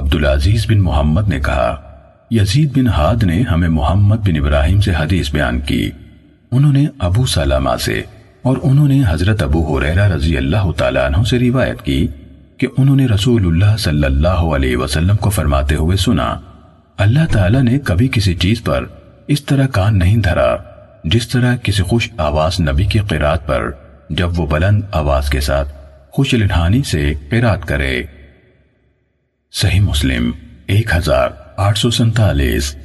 عبدالعزیز بن محمد نے کہا، یزید بن ہاد نے ہمیں محمد بن ابراہیم سے حدیث بیان کی۔ انہوں نے ابو سلامہ سے اور انہوں نے حضرت ابو حریرہ رضی اللہ تعالیٰ عنہ سے روایت کی کہ انہوں نے رسول اللہ صلی اللہ علیہ وسلم کو فرماتے ہوئے سنا، اللہ تعالیٰ نے کبھی کسی چیز پر اس طرح کان نہیں دھرا، جس طرح کسی خوش آواز نبی کی قرآت پر جب وہ بلند آواز کے ساتھ خوش لنہانی سے قرآت کرے۔ صحیح مسلم ایک ہزار آٹھ سو سنتالیس۔